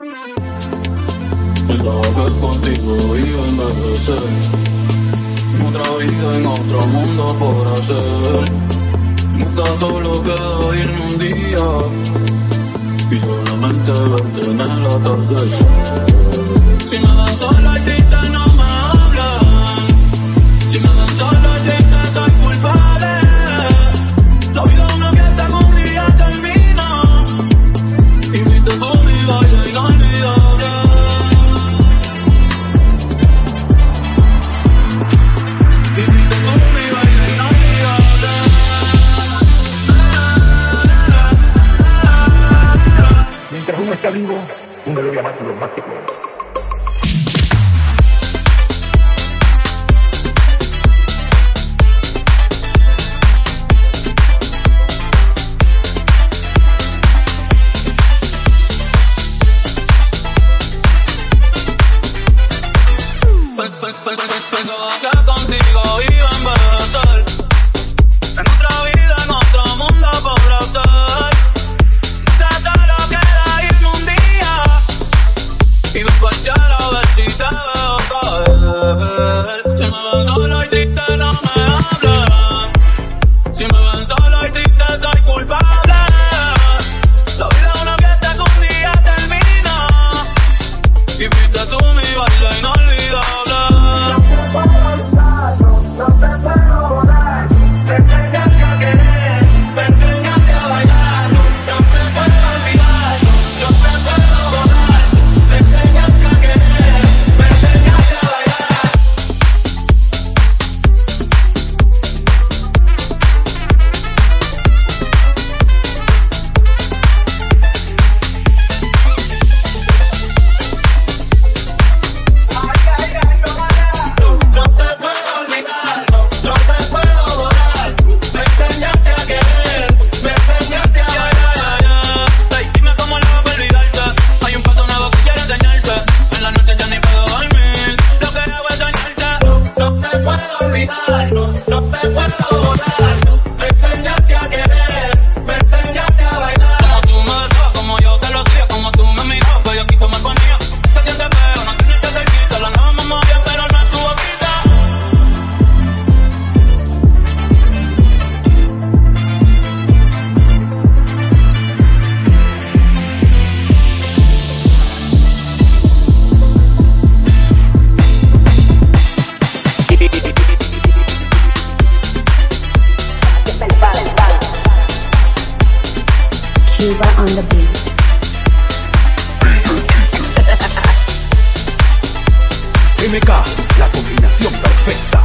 Estaba contigo y envejecer Otra vida en otro mundo por hacer. No solo queda irme un día. Y solamente verte en el atardecer Si me Mientras uno está vivo, uno logra más. acá contigo. En otra vida, en otro mundo estar. Trata lo que era irme un día y me la. Si me solo y triste no me puedo olvidar, no, no te puedo borrar. MK, la combinación perfecta.